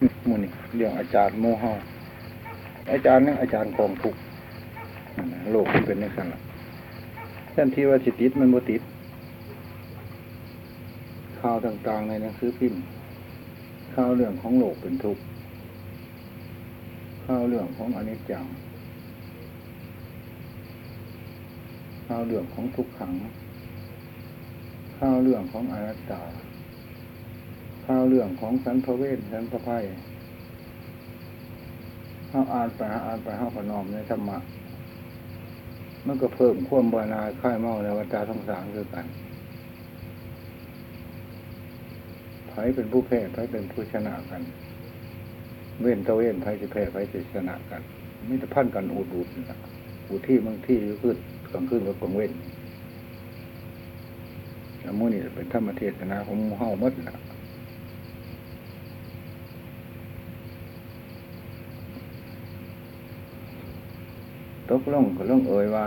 มูนี่เรื่องอาจารย์โมเฮาอาจารย์นั่งอาจารย์กองทุกโลกมันเป็นอย่างนั้นล่ะแทนที่ว่าสิติดมันบ่ติดข่าวต่างๆในหนังสือพิมพ์ข่าวเรื่องของโลกเป็นทุกข์ข่าวเรื่องของอนิจจังข่าวเรื่องของทุกขังข่าวเรื่องของอนัตตา ข่าวเรื่องของสันพเวทสันพภัยเขาอ่านไปหาอ่านไปเขาพนอมในธรรมะมันก็เพิ่มความบานาค่ายเมาในวัฏจักรทั้งสามคือกันไผเป็นผู้แพ้ไผเป็นผู้ชนะกัน เว้นตะเว้นไผจะแพ้ไผจะชนะกันมิตรพันกันอูดอูดนี่ะอูดที่บางที่ขึ้นกลางคืนกับกลางเว้นแล้วมื่อนี่เป็นธรรมเทศนาของมูเฮาหมดล่ะ ตกลงก็ลงเอ่ยว่า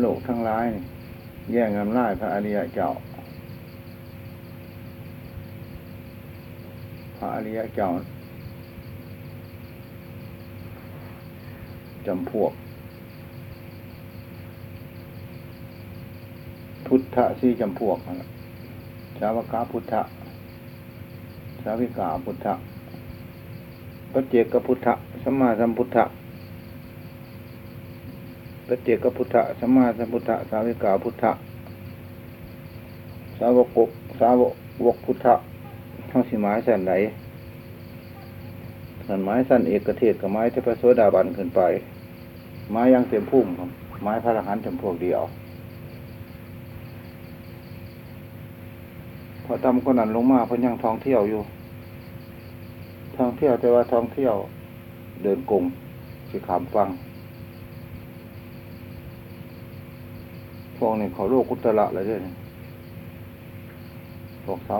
โลกทั้งร้าย แย่งงำลายพระอริยเจ้า พระอริยเจ้าจำพวก พุทธะสี่จำพวกนั่นล่ะสาวกาพุทธะสาวิกาพุทธะปัจเจกพุทธะสัมมาสัมพุทธะ ปัจเจกพุทธะสัมมาสัมพุทธะสาวิกาพุทธะสาวกสาวกพุทธะทั้งสิไม้สันไหนสันไม้สันเอกเทศกับไม้เทพโสดาบันขึ้นไป ไม้ยังเต็มพุ่มครับไม้พระรหันต์จำพวกเดียว พอตำคนนั้นลงมาเพิ่นยังท่องเที่ยวอยู่ท่องเที่ยวแต่ว่าท่องเที่ยว เดินกงสิขามฟัง พวกนี้เขาโลกกุตระเลยด้วยพวกเขา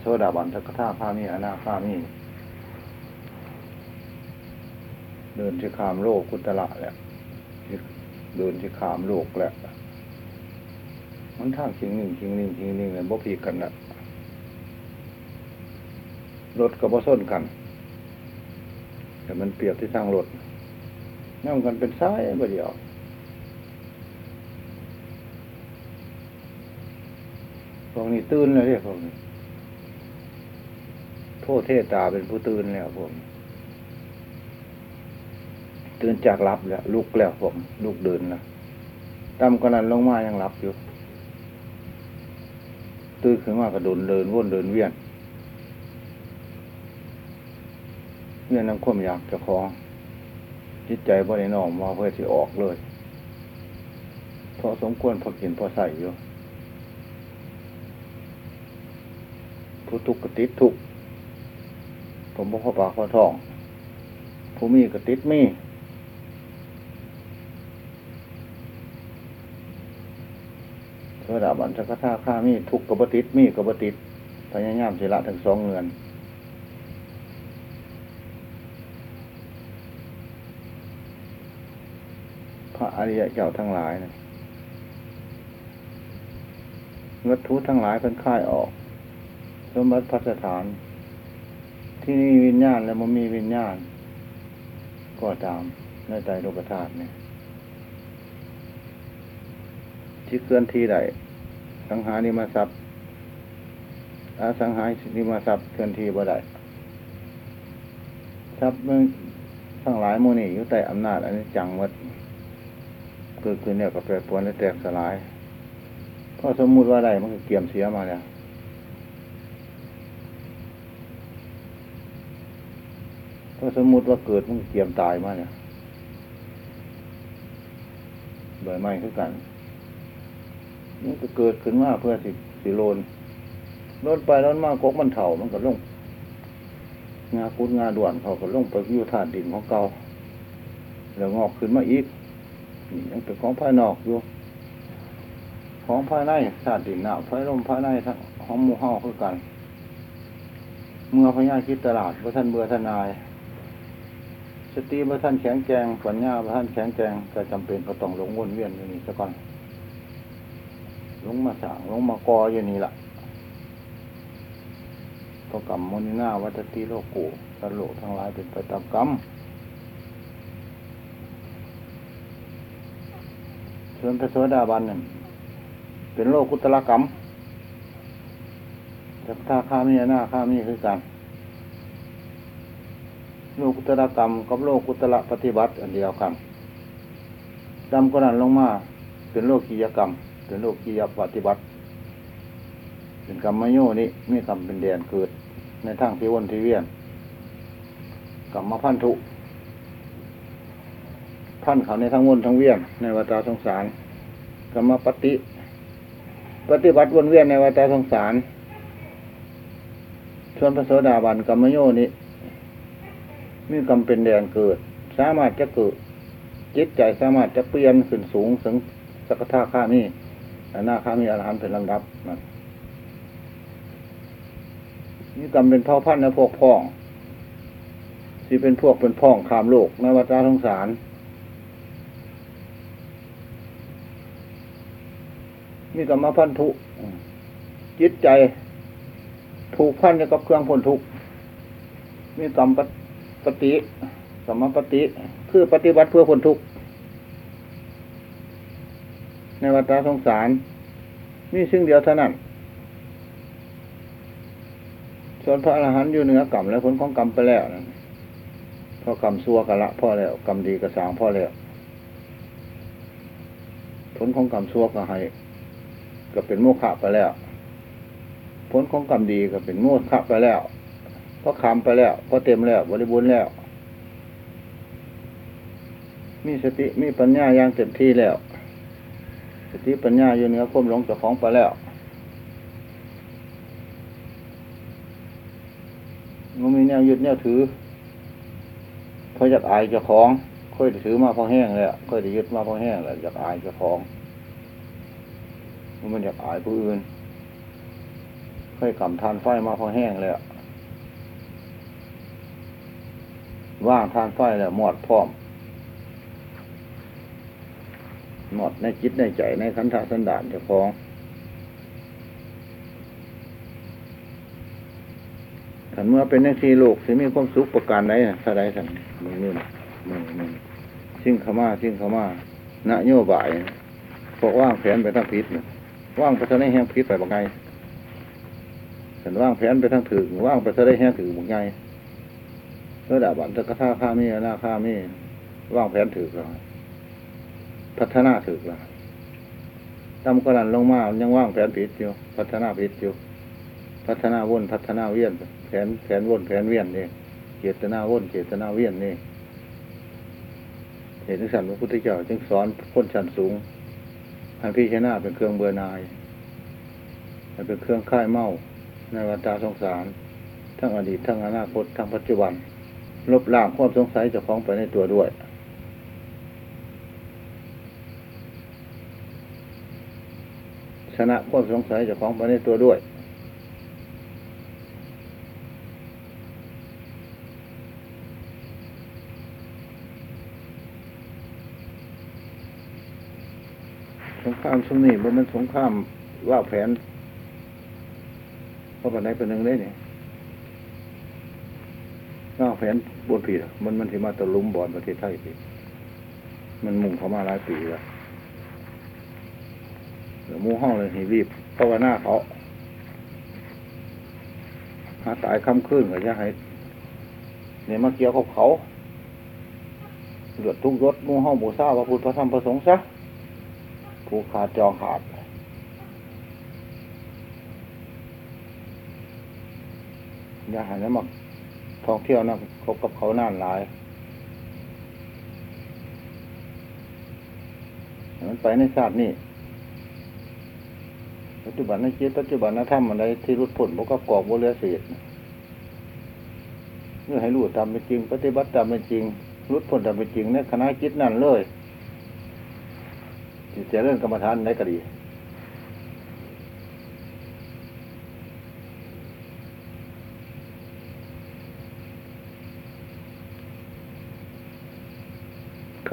โซดาบันทักท่าพามีอนาพามีเดินที่ขามโลกกุตละแหละเดินที่ขามโลกแหละมันทางชิงหนึ่งชิงหนึ่งชิงหนึ่งเลยบ่พีกันนะรถกับบ่ส้นกัน แต่มันเปรียบที่ทางรถนั่งกันเป็นซ้ายบ่เดียว พวกนี้ตื่นเลยเรียพวกนี้โทษเทศตาเป็นผู้ตื่นแล้วผมตื่นจากรับแล้วลุกแล้วผมลุกเดินแล้วตามกนันลงมายังรับอยู่ ตื่นขึ้นมากระโดนเดินวนเดินเวียน เวียนน้ำข้มอยากจะคล้อง จิตใจบ่ได้นอมมาเพื่อที่ออกเลยเพราะสมควรพอกินพอใส่อยู่ ผู้ทุกข์กติดทุกข์ผมบอกเขาปากเขาท้อง ผู้มีก็ติดมีโซดาบันสักท่าข้ามีทุกข์กับติดมีกับติดพยายามสิละทั้งสองเงินพระอริยเจ้าทั้งหลายนะวัตถุทั้งหลายเป็นค่ายออก สมบัติพัสถาน ที่นี่วิญญาณแล้วมันมีวิญญาณ ก็ตามในใจโลกธาตุเนี่ยที่เคลื่อนที่ใดสังหาริมาทรัพย์อาสังหาริมาทรัพย์เคลื่อนที่บ่ได้ทรัพย์มันทั้งหลายโมนี่อยู่ใต้อำนาจอันนี้จังวัดเกิดขึ้นเนี่ยก็แปรปวนและแตกสลายเพราะสมมุติว่าใดมันก็เกี่ยมเสียมาแล้ว ถ้าสมมุติว่าเกิดมันเกียมตายมาเนี่ยโดยไม่คือกันมันก็เกิดขึ้นมาเพื่อสิสิโลนรถไปรถมากกมันเถ่ามันก็ลงงาคุดงาด่วนเขาก็ลงไปอยู่ธาตุดินของเก่าแล้วงอกขึ้นมาอีกนี่ยังเป็นของภายนอกอยู่ของภายในธาตุดินหน้ำไฟลมภายในทั้งของหมู่ห้าคือกัน เมื่อพญาคิดตลาดพระท่านเบื่อทนาย สติเมื่อท่านแข็งแกรงปัญญาเมื่อท่านแข็งแกรงก็จำเป็นก็ต้องหลงวนเวียนอยู่นี่ซะก่อนหลงมาสางหลงมากออยู่นี่แหละเพราะกรรมมนินาวัตติโลกุสัตว์โลกทั้งหลายเป็นไปตามกรรมส่วนพระโสดาบันนั่นเป็นโลกุตละกรรมจักท่าข้ามีหน้าข้ามีคือกัน โลกุตระกรรมกับโลกุตระปฏิบัติอันเดียวกันดำก็นั้นลงมาเป็นโลกียกรรม เป็นโลกียปฏิบัติ เป็นกรรมโยนี้มีกรรมเป็นแดนเกิด ในทางที่วนที่เวียนกรรมพันธุพันเขาในทั้งวนทั้งเวียน ในวัฏสงสารกรรมปฏิปฏิบัติวนเวียนในวัฏสงสาร ส่วนพระโสดาบันกรรมโยนี้ มีกรรมเป็นแดนเกิด สามารถจะเกิดจิตใจสามารถจะเปลี่ยนขึ้นสูงถึงสักทาข้ามีหน้าข้ามีอรหันต์เป็นลำดับนะนี่กรรมเป็นพ่อพันธุ์ในพวกพ้องที่เป็นพวกเป็นพ้องขามโลกในวัฏสงสารมีกรรมพันธุจิตใจ ถูกพันกับเครื่องพ้นทุกมีกรรมปฏิ กรรมปฏิคือปฏิบัติเพื่อพ้นทุกข์ในวัฏสงสารมีสิ่งเดียวเท่านั้นส่วนพระอรหันต์อยู่เหนือกรรมและผลของกรรมไปแล้วนะพอกรรมซัวกะละพ่อแล้วกรรมดีกระสางพ่อแล้วผลของกรรมซัวก็ให้ก็เป็นโมฆะไปแล้ว ผลของกรรมดีก็เป็นโมฆะไปแล้ว เพราะคำไปแล้วพราะเต็มแล้ว บริบูรณ์แล้ว มีสติมีปัญญาอย่างเต็มที่แล้ว สติปัญญาอยู่เหนือความหลงจ้าของไปแล้วมันมีแนวยึดแนวถือเพราะอยากอายเจ้าของค่อยได้ถือมาพอแห้งแล้วค่อยได้ยึดมาพอแห้งแล้วอยากอายเจ้าของมันอยากอายผู้อื่นค่อยกำทานไฟมาพอแห้งแล้ว ว่างทานไฟแล้วหมดพร้อมหมดในจิตในใจในขันธสันดานเจ้าของขันเมื่อเป็นนักทีโลกสิมีความสุขประการใดสะใดสันมึงนี่มึงมึงสิ่งขม่าสิ่งขม่าณโยบายพวกว่างแผนไปทั้งพิษว่างไปทางไหนแห้งพิษไปบางไงฉันว่างแผนไปทั้งถือว่างไปทางไหนแห้งถือบางไง ระดับบันตะกท่าข้ามีหน้าข้ามีว่างแผนถือแล้วพัฒนาถือแล้วตำกระลันลงมายังว่างแผนผิดอยู่พัฒนาผิดอยู่พัฒนาวนพัฒนาเวียนแผนแผนวนแผนเวียนนี่เจตนาวนเจตนาเวียนนี่เห็นสันพระพุทธเจ้าจึงสอนพ้นชั้นสูงให้พิจารณาเป็นเครื่องเบื่อนายเป็นเครื่องค่ายเมาในวัฏสงสาร ทั้งอดีตทั้งอนาคตทั้งปัจจุบัน ลบล้างความสงสัยเจ้าของไปในตัวด้วย ชนะความสงสัยเจ้าของไปในตัวด้วย สงครามชุมนี้มันเป็นสงครามว่าแผนเพราะปัจจัยเป็นหนึ่งได้เนี่ย นอกแผนบนผีมันมันสิมาตะลุมบอลประเทศไทยสิมันมุ่งเข้ามาหลายปีแล้วเดี๋ยวมู่ห้องเลยหิรีบภาวนาเขาหาตายคำขึ้นก็จะให้เนี่ยมาเกี่ยวกับเขาเดือดทุกรถมู่ห้องบูซาพระพุทธพระธรรมพระสงฆ์ซะผูกขาดจองขาดอย่าหันแล้วมา ท่องเที่ยวน่ะคบกับเขานานหลายมันไปในศาสตร์นี่ปัจจุบันในจิตปัจจุบันนธรรมอะไรที่รุดพ้นบกกอกบเรือเสียดเมื่อให้รู้ตามเป็นจริง ปฏิบัติตามเป็นจริง รุดพ้นตามเป็นจริงในคณะจิตนั่นเลยจิตเจริญกรรมฐานในก็ดี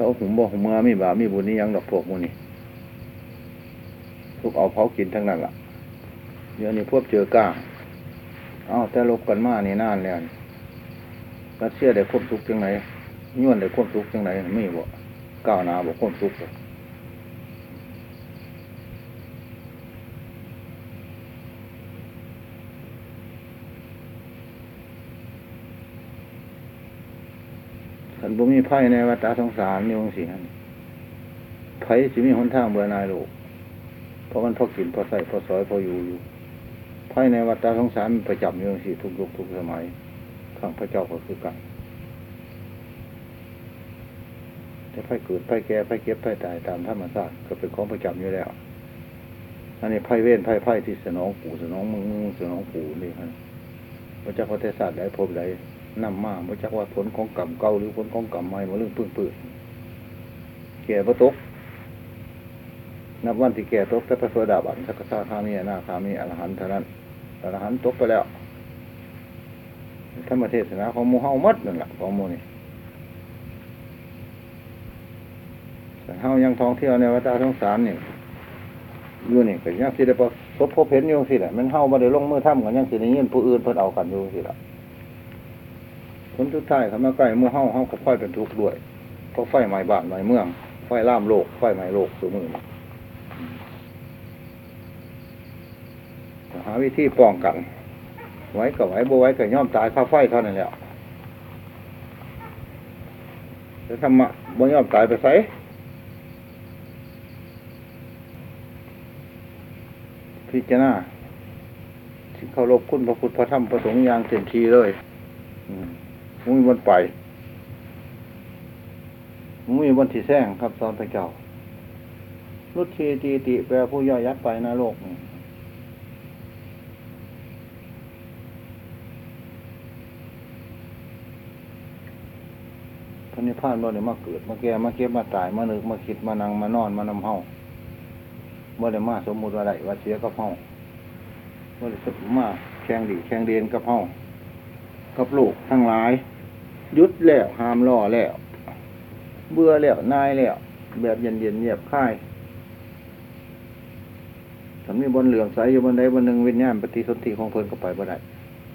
เขาหุมบ่หุมเมื่อมีบามีบุญนี่ยังดอกพวกมูนี่ทุกเอาเผากินทั้งนั้นล่ะเดี๋ยวนี้พวกเจอก้าเอาแต่ลบกันมานี่นานแล้วนี่รัสเซียได้ควบทุกจังไหนย้วนได้ควบทุกจังไหนไม่บ่ก้าวนาบ่ควบทุกเลย นบ่มีไพ่ในวัฏสงสารนี่องสิฮะไพ่สิมีหนทางเบื่อนายโลกเพราะมันพอกินพอใส่พอสอยพออยู่อยู่ไพ่ในวัฏสงสารมันประจำอยู่องสิทุกยุคทุกสมัยข้างพระเจ้าก็คือกันแต่ไพ่เกิดไพ่แก่ไพ่เก็บไพ่ตายตามธรรมชาติก็เป็นของประจำอยู่แล้วอันนี้ไพ่เว้นไพ่ไพ่ที่สนองปู่สนองมึงสนองปู่นี่ครับพระเจ้าพระเทศศาสตร์ได้พบใด นำมาพระเจ้าว่าผลของกรรมเก่าหรือผลของกรรมใหม่มาเรื่องพึ่งปืนแก่พระตกนับวันที่แก่ตกแต่พระโสดาบันสักษาคามีอนาคามีอรหันต์เท่านั้นอรหันต์ตกไปแล้วธรรมเทศนาของมูเฮามัดนั่นแหละของมูนี่เฮายังท่องเที่ยวในวัฏสงสารนี่อยู่นี่ก็ยังสิได้ประสบพบเห็นอยู่สิแหละมันเฮาบ่ได้ลงมือทำกันยังสิได้ยินผู้อื่นเพิ่นเอากันอยู่สิละ ผลสุดท้ายเขามาใกล้หมู่เฮาเฮาก็ค่อยเป็นทุกข์ด้วยเพราะไฟไหม้บ้านไหม้เมือง ไฟล่ามโลก ไฟไหม้โลกสู่มือหาวิธีป้องกัน ไว้ก็ไว้บ่ไว้ก็ย่อมตายข้าไฟเท่านั้นแหล้วจะทำมะบ่ย่อมตายไปไสพิจารณาที่เคารพคุณพระพุทธพระธรรมพระสงฆ์อย่างเต็มทีเลย อืม มุ้ยบนไปมุ้ยบนที่แซงครับสอนพระเจ้ารุดทีตีติแปลผู้ย่อยยัดไปนะโลกนี่พระนิพพานบ่ได้มาเกิดมาแก่มาเก็บมาตายมานึกมาคิดมานั่งมานอนมานำเฮาบ่ได้มาสมมุติว่าได้ว่าเสียกับเฮาบ่ได้มาแข่งดีแข่งเดียนกับเฮากับลูกทั้งหลาย ยุดแล้วห้ามล่อแล้ว เบื่อแล้วนายแล้ว แบบเย็นเย็นเงียบค่ายสำนีบนเหลืองใสอยู่บนใดบนหนึ่งวิญญาณปฏิสนธิของเพิ่นก็ไปบ่ได้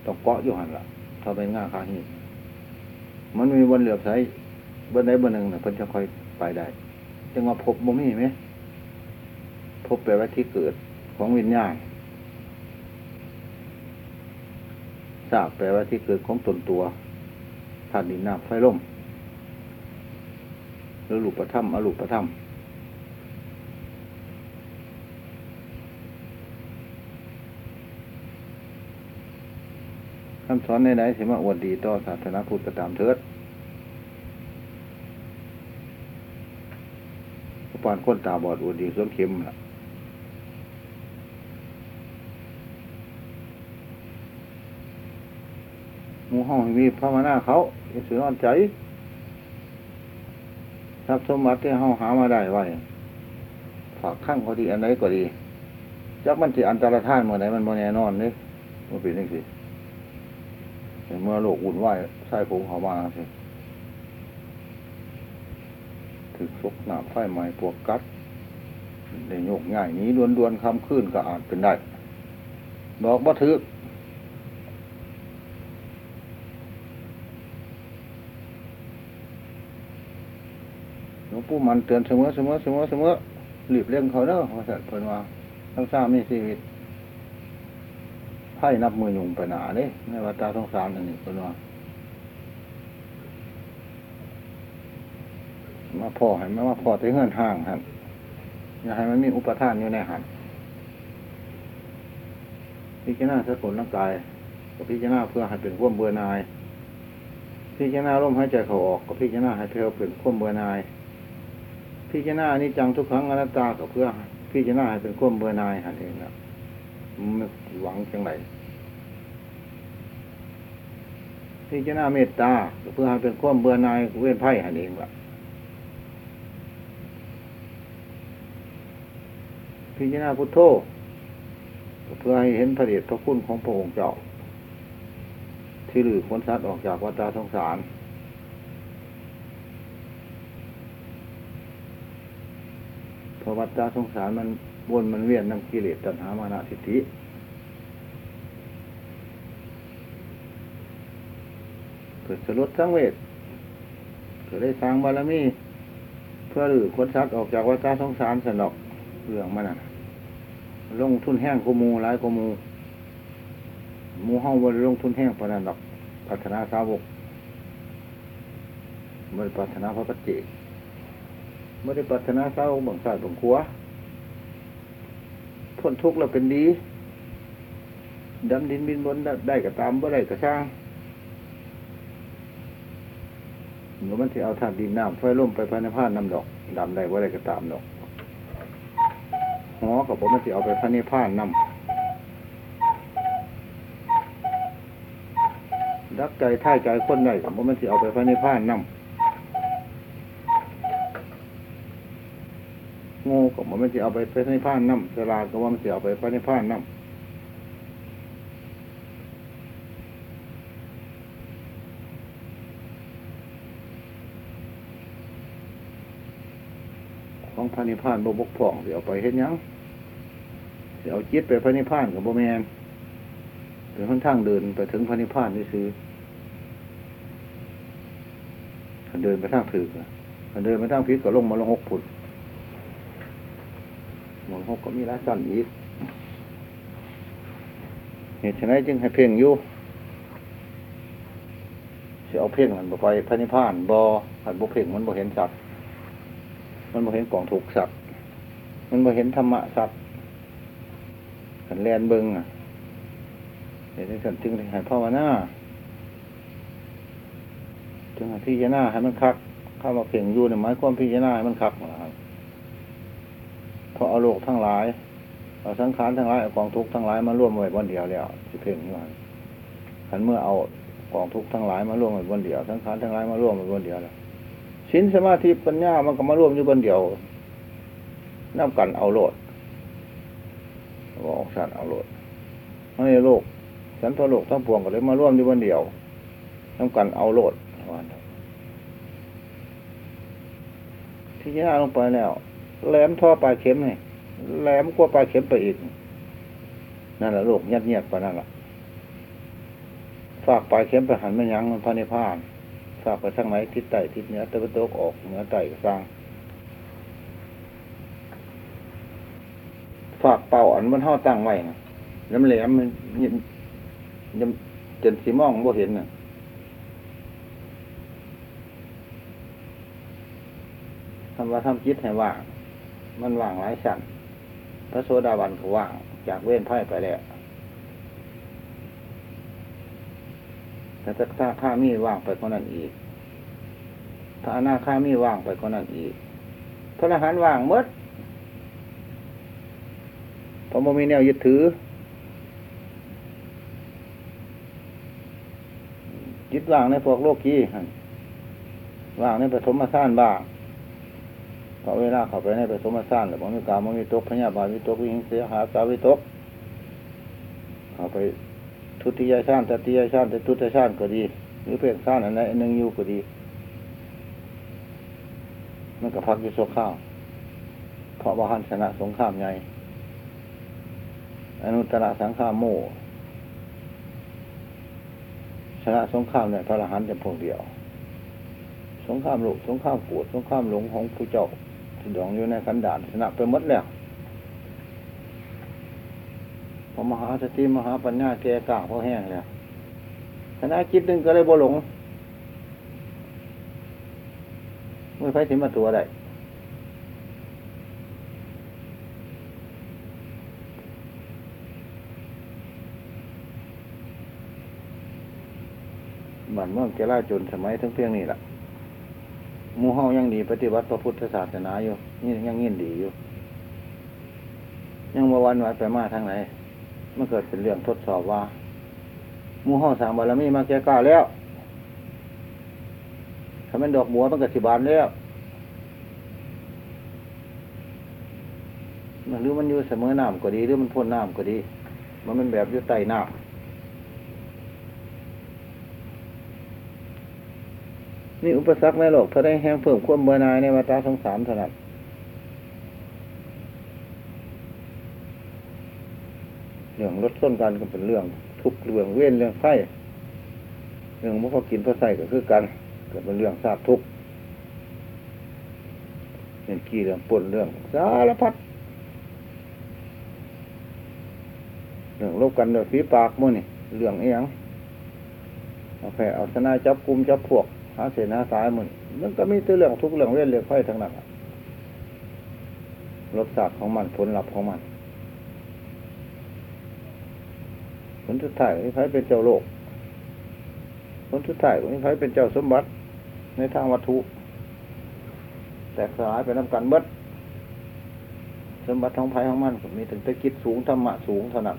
ต้องเกาะอยู่หันละถ้าเป็นง่าคาหินมันมีบนเหลืองใสบนใดบนหนึ่งน่ะเพิ่นจะค่อยไปได้จังว่าพบบ่มีไหมพบแปลว่าที่เกิดของวิญญาณทราบแปลว่าที่เกิดของตนตัว ธาตุดินน้ำไฟลมหรือรูปธรรมอรูปธรรมคำสอนในไหนสิมาอวดดีต่อศาสนาพุทธก็ตามเถิดปานคนตาบอดอวดดีสวนเข็มล่ะห มูห้องมีพระมานาเขาอสือนอนใจทรัพย์สมบัติที่เฮาหามาได้ไว้ฝากข้างก็ดีอันไหนก็ดีจักมันสิอันตรธานเมื่อไหนมันบ่แน่นอนเด้มันเป็นจังซี่เมื่อโลกวุ่นวายใส่ผมเขามาสิถึกซกหนาไฟไหม้พวกกัดได้โยกง่ายนี้ดวนๆคำขึ้นก็อาจเป็นได้บอกบ่ถึก หลวง ปู่มันเตือนเสมอเสมอเสมอเสมอหลีบเลี่ยงเขาเด้อว่าสัตว์เพิ่นว่าทั้งสร้างมีชีวิตไพ่นับมือยุงไปหนาเด้ในวัฏฏะสงสารอันนี้เพิ่นว่ามาพ่อให้มามาพ่อที่เงื่อนห่างหันอย่าให้มันมีอุปทานอยู่ในหันพิจารณาสกุลร่างกายก็พิจารณาเพื่อให้เป็นควมเบื่อหน่ายพิจารณาลมหายใจเขาออกก็พิจารณาให้เพลเป็นควมเบื่อหน่าย พิจารณานิจจังทุกครั้งอนัตตาก็เพื่อพิจารณาให้เป็นความเบื่อนายหันเองนะไม่หวังจังไรพิจารณาเมตตาก็เพื่อให้เป็นความเบื่อนายเว้นไพ่หันเองละพิจารณาพุทโธเพื่อให้เห็นพระเดชพระคุณของพระองค์เจ้า ที่หรือคนสัตว์ออกจากวัฏสงสาร เพราะ วัฏฏะสงสารมันวนมันเวียนนำกิเลสตัณหามานะทิฏฐิเกิดสรุดสังเวชเกิดได้สร้างบารมีเพื่อหรือคนสัตว์ออกจากวัฏสงสารสนอกเรื่องมันน่ะลงทุนแห้งกูมูหลายกูมูมูห้องบนลงทุนแห้งปานนันดอกพัฒนาสาวกไม่ได้พัฒนาพระปัจเจก ไม่ได้พัฒนาสาวกบังสายบังขัวพ้นทุกข์แล้วเป็นดีดำดินบินบนได้ก็ตามบ่ได้ก็ช่างเมื่อมันที่เอาธาตุดินน้ำไฟล่มไปภายในผ้าน้ำดอกดำได้บ่ได้ก็ตามดอกหอกับผมมันจะเอาไปพระนิพพานนำดับใจท่ายใจคนได้กับผมมันจะเอาไปพระนิพพานนำ โง่กับผมมันจะเอาไปพระนิพพานนำสลาดกับว่ามันจะเอาไปพระนิพพานนำของพระนิพพานบบกพ่องเดี๋ยวไปเห็นยังเดี๋ยวจิตไปพระนิพพานกับโบแมนเป็นค่อนข้างเดินไปถึงพระนิพพานนี่ซื้อเดินไปทางถือเดินไปทางพิษก็ลงมาลงหกผุด หกก็มีละสั่นอีกเหตุฉะนั้นจึงให้เพ่งอยู่จะเอาเพ่งมันไปพระนิพพานบอหัดบุเพ่งมันบ่เห็นสัตว์มันบ่เห็นกล่องถูกสัตว์มันบ่เห็นธรรมะสัตว์ขันแลนเบิงอะเดี๋ยวนี้ฉันจึงให้ภาวนาจึงให้พิจารณาให้มันคัก เข้ามาเพ่งอยู่เนี่ยหมายความพิจารณาให้มันคักนะครับ เพราะเอาโลกทั้งหลายเอาสังขารทั้งหลายเอากองทุกข์ทั้งหลายมาร่วมไว้บนเดียวแล้วสิเพ่งอยู่หันขันเมื่อเอากองทุกข์ทั้งหลายมาร่วมไว้บนเดียวสังขารทั้งหลายมาร่วมไว้บนเดียวแล้วสินสมาธิปัญญามันก็มาร่วมอยู่บนเดียวนับกันเอาโลดบอกสัตว์เอาโลดในโลกฉันทั่วโลกทั้งปวงก็เลยมาร่วมอยู่วันเดียวต้องกันเอาโลดที่ย่าลงไปแล้ว แหลมท่อปลายเข็มนี่แหลมกว่าปลายเข็มไปอีก นั่นแหละโลกยัดเยียดไปนั่นแหละฝากปลายเข็มไปหันไม่ยั้งมันพระนิพพานฝากไปทางไหนทิศใต้ทิศเหนือตะวันตกออกเหนือใต้ก็สร้างฝากเป่าอันมันห่อตั้งไว้นะแล้วมันแหลมมันยิมยิมจนสีมองบ่เห็นน่ะทำว่าทำจิตให้ว่าง มันว่างหลายชั้นพระโสดาบันก็ว่างจากเว้นไพ่ไปแล้วแต่ถ้าข้ามีว่างไปก็นั้นอีกถ้าอนาข้ามีว่างไปก็นั้นอีกพระอรหันต์ว่างหมดเพราะมันมีแนวยึดถือจิตว่างในพวกโลกี้ว่างในผสมมาสร้างบ้าง พอเวลาเข้าไปในผสมมาสร้างแล้วบางมีกามมีตกพญาบาลมีตกวิหิงเสียหาสาวิตกเข้าไปทุติยชาติตติยชาติตตุตชาติก็ดีหรือเพียงชาติอันใดอันหนึ่งอยู่ก็ดีมันก็พักอยู่โซข้าวเพราะว่าหันชนะสงครามใหญ่อนุตตรสังฆามโมชนะสงครามเนี่ยพระอรหันต์เป็นพวกเดียว สงครามโลกสงครามปวดสงครามหลงของผู้เจ้า ดองอยู่ในขันดานชนะไปหมดแล้วพอมหาสติมหาปัญญาแก่กล้าพอแห้งแล้วคณะคิดนึงก็เลยบ่หลงไม่ไฟถึงมาตัวได้บ้านเมืองเจราจนสมัยทั้งเพียงนี่แหละ มู่เฮายังดี ปฏิบัติพระพุทธศาสนาอยู่นี่ยังยินดีอยู่ ยังมาวันไหวไปมาทางไหนมันเกิดเป็นเรื่องทดสอบว่าหมู่เฮาสามบารมีมาแก่กล้าแล้วถ้ามันดอกบัวมันก็สิบานแล้วมันหรือมันอยู่เสมอน้ำก็ดีหรือมันพ้นน้ำก็ดี มันเป็นแบบอยู่ใต้น้ำ นี่อุปสรรคในโลกถ้าได้แห้งเพิ่มความเบื่อหน่ายในวัฏสงสารเท่านั้นเรื่องลดต้นกันก็เป็นเรื่องทุกเรื่องเว้นเรื่องไฟรื่องบ่พอกินพอใส่ก็คือกันเกิดเป็นเรื่องทราบทุกเรื่องขี้เรื่องปนเรื่องสารพัดเรื่องลบกันเรื่องฝีปากมั่นี่เรื่องเอียงเอาแผ่เอาชนะจับกลุ่มจับพวก หาเสนาสายมันมันก็มีแต่เรื่องทุกเรื่องเว้นเรื่องไฟทั้งนั้นรสชาติของมันผลลัพธ์ของมัน ผลสุดท้ายมีใครเป็นเจ้าโลก ผลสุดท้ายมีใครเป็นเจ้าสมบัติ ในทางวัตถุ แตกสลายไปน้ำกันเบิดสมบัติของภัยของมันมีถึงต่คิดสูงธรรมะสูงเท่านั้น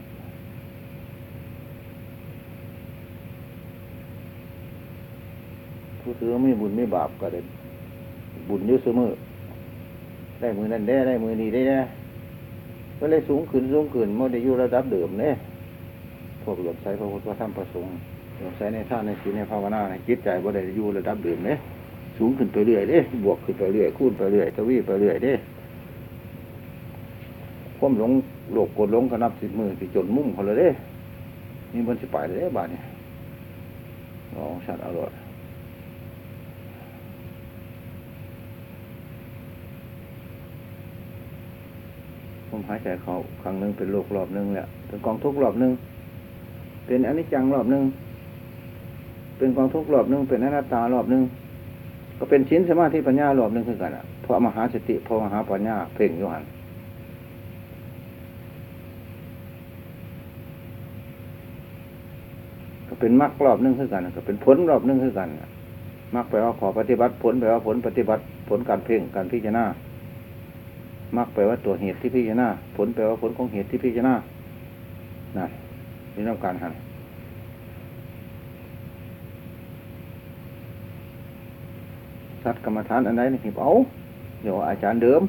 ผู้ถือไม่บุญไม่บาปก็ได้บุญอยุ่เสมอได้มือนั่นได้ได้มือนี้ได้นะก็เลยสูงขึ้นสูงขึ้นไม่ได้อยู่ระดับเดิมเนี่ยพวกหลื่อมใสพระพุทธธรรมพระสงฆ์หลื่อมใสในท่านในศีลในภาวนาในจิตใจบ่ได้อยู่ระดับเดิมเนี่ยสูงขึ้นไปเรื่อยเด้บวกขึ้นไปเรื่อยคูณไปเรื่อยทวีไปเรื่อยเด้ควมหลงโลกกดหลงกระนับสิบมือสิจนมุ่งเขาเลยเด้นี่มันสิไปเลยเด้บาดเนี่ยลองชัดอร่อย ผ มหายใจเขาครั้งหนึ่งเป็นโลกรอบหนึ่งแหละเป็นกองทุกข์รอบหนึ่งเป็นอนิจจังรอบหนึ่งเป็นกองทุกข์รอบหนึ่งเป็นอนัตตารอบหนึ่งก็เป็นชิ้นสมาธิปัญญารอบหนึ่งคือกันอะเพราะมหาสติเพราะมหาปัญญาเพ่งอยู่หันก็เป็นมรรครอบหนึ่งคือกันก็เป็นผลรอบหนึ่งคือกันมรรคแปว่าขอปฏิบัติผลแปลว่าผลปฏิบัติผลการเพ่งการพิจารณา มักแปลว่าตัวเหตุที่พิจารณาผลแปลว่าผลของเหตุที่พิจารณานั่นนี่ต้องการหันสัตว์กรรมฐานอันใดนี่หิบเอาเดี๋ยวอาจารย์เดิม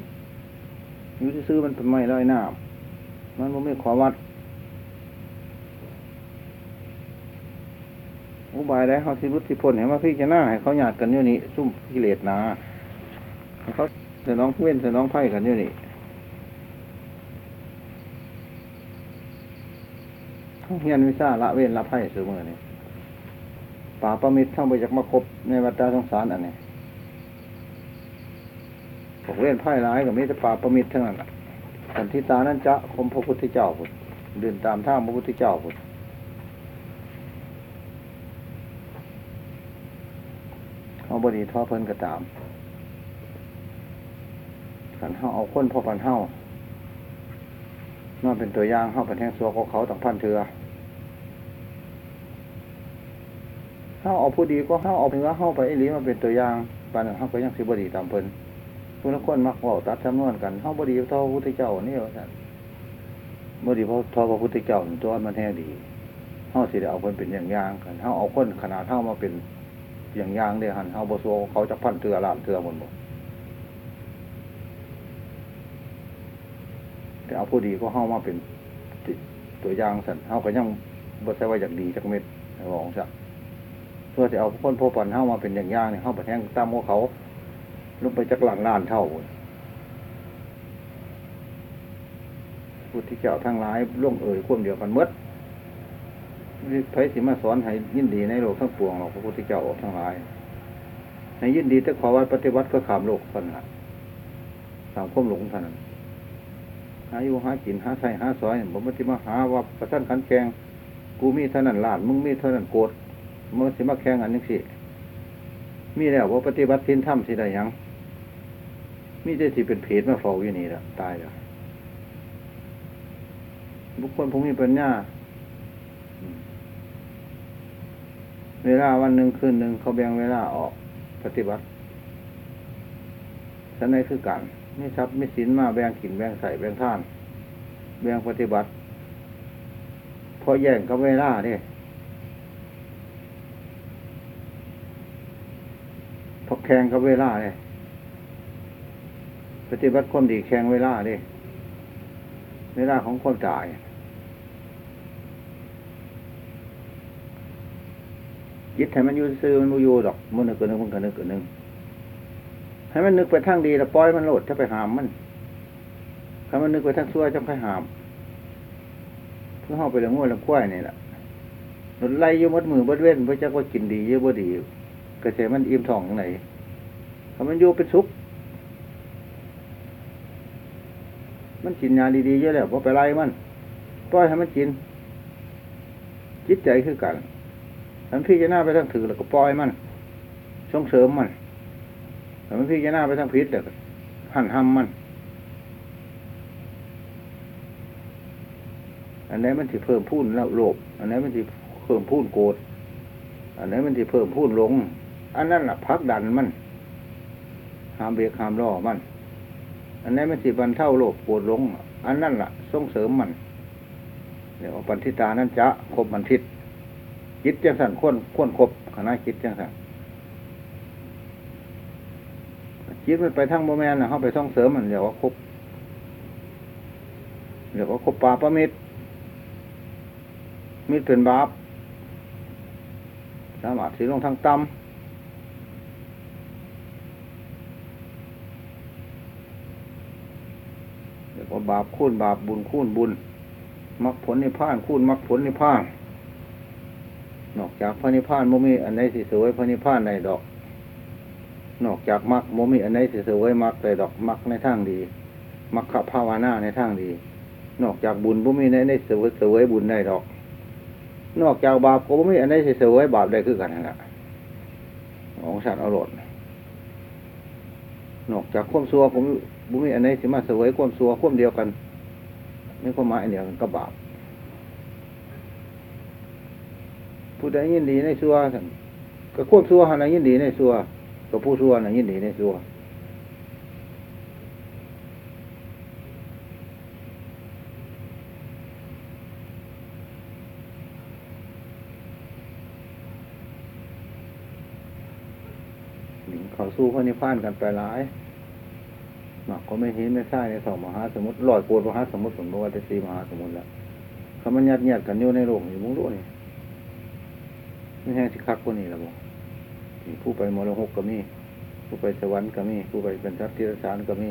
ยู่งซื้อมันเป็นไม่ร้อยหน้ามันไม่ขอวัด อุบายได้เขาที่รุดที่พ้นเห็นว่าพิจารณาให้เขาหยาดกันอยู่นี่ซุ่มกิเลสนาเขา แต่น้องเว้นแต่น้องไพ่กันอยู่นี่เขาเฮียนวิชาละเว้นละไพ่เสมอนี่ป่าประมิตรเข้าไปจากมาคบในวัฏสงสารอันนี้พวกเล่นไพ่ร้ายกับมิตรป่าประมิตรทั้งนั้นสันทิตานั้นจะคมพระพุทธเจ้าพุทธเดินตามท่าพระพุทธเจ้าพุทธเอาบดีท่อเพิ่นกระตาม ขันเฮาเอาคนพ่อพันเฮามาเป็นตัวอย่างเฮาเป็นแห่งสัวของเขาต่างพันเถือเฮาเอาผู้ดีก็เฮาเอาเนื้อเฮาไปไอ้ลีมาเป็นตัวอย่างปานนั้นเฮาก็ยังสิบดีตามเพิ่นผู้ละคนมักว้าตัดจำนวนกันเฮาบดีเท่าพระพุทธเจ้านี่ว่าซั่นบดีเพราะทอพระพุทธเจ้าตัวมันแท้ดีเฮาสิได้เอาเพิ่นเป็นอย่างอย่างกันเฮาเอาคนขนาดเฮามาเป็นอย่างอย่างเด้หันเฮาบ่สัวเขาจะพันเถือล้านเถือหมดบ่แต่ เอาผู้ดีก็เข้ามาเป็นตัวอย่างสันเข้าก็ยังบ่ใช่ว่าอย่างดีจักเม็ดบอกซะเพื่อจะเอาคนพบปันเข้ามาเป็นอย่างย่างเนี่ยเข้าไปแทงตามหัวเขาลงไปจากหลังล้านเท่าพุทธเจ้าทั้งหลายล่วงเอ่ยควมเดียวกันหมดไผสิมาสอนให้ยินดีในโลกทั้งปวงหรอกพระพุทธเจ้าทั้งหลายให้ยินดีแต่ขอว่าปฏิบัติก็ขามโลกคนละสามควมหลงเท่านั้น หาอยู่หากินหาใส่หาซอยผมมันจะมาหาว่าประชันขันแกงกูมีเท่านั้นลานมึงมีเท่านั้นโกดมันสิมาแข่งอันนี้สิมีแล้วว่าปฏิบัติสินถ้ำสิได้ยังมีแต่สิเป็นเพจมาเฝ้าอยู่นี่ละตายแล้วบุคคลผู้มีปัญญาเวลาวันหนึ่งคืนหนึ่งเขาแบ่งเวลาออกปฏิบัติฉันในคือกัน นี่ทรัพย์ไม่สินมาแบ่งกินแบ่งใส่แบ่งท่าน แบ่งปฏิบัติพอแย่งก็เวล่าเนี่ยพอแข่งก็เวลาเนี่ยปฏิบัติความดีแข่งเวลาเนี่ยเวลาของคนตายยึดให้มันอยู่ซื้อมันมูอยู่ดอกมันนึกกินนึงมันก็นึกกินนึง ให้มันนึกไปทางดีแล้วปล่อยมันโหลดถ้าไปหามมันถ้ามันนึกไปทางชั่วจะไปหามเพื่อเข้าไปละง่วละกล้วยนี่แหละรถไล่อยู่มัดมือมัดเว้นเพื่อจะว่ากินดีเยอะบ่ดีกระเสมันอิ่มท้องยังไงถ้ามันอยู่เป็นสุขมันกินยาดีๆเยอะแล้วพอไปไล่มันปล่อยให้มันกินจิตใจคือกันมันพี่จะหน้าไปทางถือแล้วก็ปล่อยมันส่งเสริมมัน แต่มันพี่จะหน้าไปทางพิษแล้วก็หั่นห้ำมัน อันไหนี้มันสิเพิ่มพูนแล้วโลภอันไหนี้มันสิเพิ่มพูนโกรธอันไหนี้มันสิเพิ่มพูนหลง อันนั้นแหละพักดันมันหามเบรกหามล่อมัน อันไหนี้มันสิบรรเท่าโลภโกรธหลง อันนั้นแหละส่งเสริมมันเดี๋ยวปันทิตานั้นจะครบบันทิตคิดจังสันข้นข้นครบคณะคิดจังสัน คิดมันไปทั้งโมแมนนะเขาไปส่งเสริมมันเดี๋ยวว่าครบเดี๋ยวว่าครบปาประมิตรมิตรเป็นบาปสามารถสีลงทางต่ำเรียกว่าบาปคูณบาปบุญคูณบุญมรรคผลนิพพานคูณมรรคผลนิพพานนอกจากพระนิพพานโมมีอันไหนสิสวยพระนิพพานในดอก นอกจากมรรคโมมีอันไหนสิสวยมรรคในดอกมรรคในทางดีมรรคภาวนาในทางดี นอกจากบุญโมมีในในสวยสวยบุญในดอก นอกจากบาปก็ไม่มีอันใดสิเสวยบาปได้คือกันนั่นแหละของสัตว์อาหลดนอกจากควมซัวผมบุมีอันใดสิมาเสวยควมซัวควมเดียวกันไม่ควมหมายอันเดียวกันก็บาปผู้ใดยินดีในซัวก็ควมซัวหันยินดีในซัว ก็ผู้ซัวนะยินดีในซัวเขาสู้พระนิพพานกันไปหลายหนักก็ไม่เห็นไม่ใช่ในสองมหาสมุทรลอยโกดมหาสมุทรสมบูรณ์จะสีมหาสมุทรแล้วเขามันยัดเยียดกันอยู่ในโลกอยู่มุ้งรู้นี่ไม่แห้งสิคักกว่านี้ล้วบ่ ผู้ไปมรหกก็มี ผู้ไปสวรรค์ก็มี ผู้ไปเป็นทัพทิรสารก็มี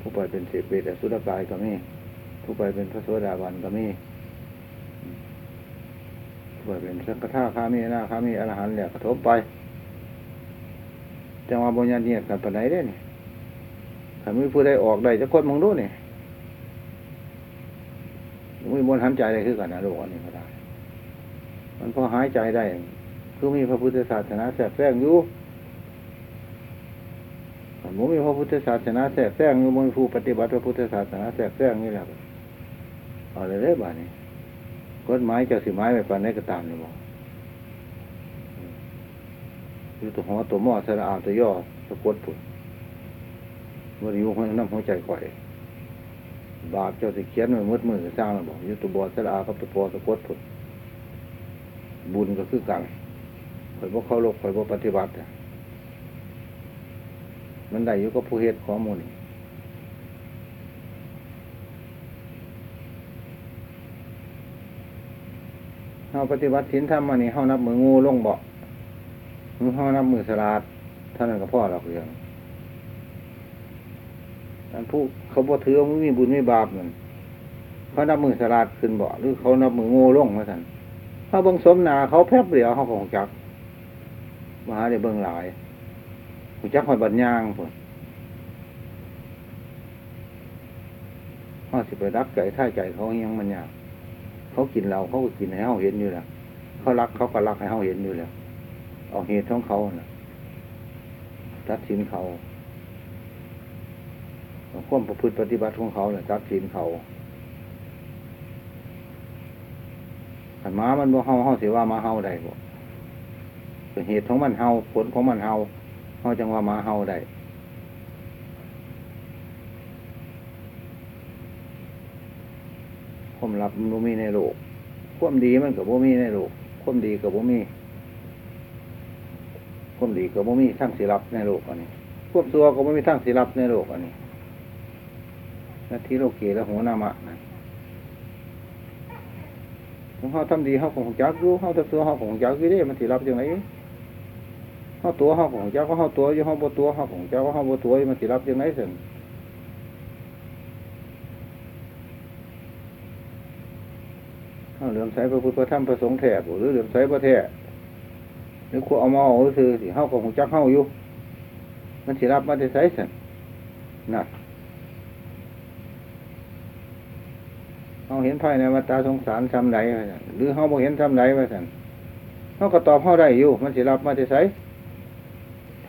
ผู้ไปเป็นเศษเปรตอสุรกายก็มี ผู้ไปเป็นพระโสดาบันก็มีผู้ไปเป็นสังฆทาคามีนาคามีอรหันต์เนี่ยกระทบไปจังหวะบญญาเนี่ยกันปไหนได้นี่ถ้ามีผู้ใดออกได้จะคนมองดูนี่มีมนต์หันใจได้คือกันนะโลกอันนี้ก็ได้ มันพอหายใจได้ คือมีพระพุทธศาสนาแทรกแซงอยู่มันมีพระพุทธศาสนาแทรกแซงอยู่มันผู้ปฏิบัติพระพุทธศาสนาแทรกแซงนี่แหละเอาเลยได้บ้านี้กฎหมายเจ้าสิไม้ไปปานไหนก็ตามเลยบอกอยู่ตัวหัวตัวหม้อสระอาตัวย่อสะกดผุดวันนี้หัวน้ำหัวใจก่อยบาปเจ้าสิเขียนมันมืดมือสร้างมันบอกอยู่ตัวบอสระอากับตัวปอสะกดผุดบุญก็คือกัน ข่อยบ่เข้าโลกข่อยบ่ปฏิบัติมันได้อยู่กับผู้เหตุข้อมูลเฮาปฏิบัติศีลธรรมมานี่เฮานับมืองูลงบ่มือห้อนับมือสลาดเท่านั้นก็พ่อหรอกเรื่องอันผู้เขาบ่ถือว่ามีบุญมีบาปนั่นเขานับมือสลาดขึ้นบ่หรือเขานับมือง่ลงมาสั่นเขาบิ่งสมนาเขาแพบเดียวเขาของจัก มาหาเดี๋ยวเบิ่งหลายหูจักหอยบัดยางพุ่นเขาสิไปรักใจท่าใจเขายังมันยากเขากินเราเขาก็กินให้เขาเห็นอยู่แล้วเขารักเขาก็รักให้เขาเห็นอยู่แล้วเอาเหตุของเขานะตัดสินเขาความประพฤติปฏิบัติของเขาเนะ่ยตัดสินเขาขันม้ามันบ่เฮาเฮาสิว่ามาเฮาได้บ่ เหตุของมันเฮาผลของมันเฮาเฮาจังว่ามาเฮาได้ความลับมันบ่มีในโลกความดีมันกับบ่มีในโลกความดีกับบ่มีความดีก็บ่มีทั้งสิรับในโลกอันนี้ควบตัวก็บ่มีทั้งสิรับในโลกอันนี้นาทีโลกเกและหัวนามะนะเขาทำดีเขาของจักอยู่เขาทำตัวเขาของจักอยู่ได้มันสิรับยังไง เขาตัวเขาของเจักก็เขาตัวอยู่เขาบตัวเขาของเจักก็เขาบตัวมันสิรับยังไงสิเขาเหลื่อมใสพระพุทธพระธรรมพระสงฆ์แทบหรือเหลื่อมใสพระแท้หรือควเอามาเอาซื้อสิเฮาก็คงจักเฮาอยู่ มันสิรับมาได้ไสสั่นน่ะเฮาเห็นภายในวัฏฏะสงสารซ้ำใดว่าซั่นหรือเฮาบ่เห็นซ้ำใดว่าซั่นเฮาก็ตอบเฮาได้อยู่ มันสิรับมาได้ไส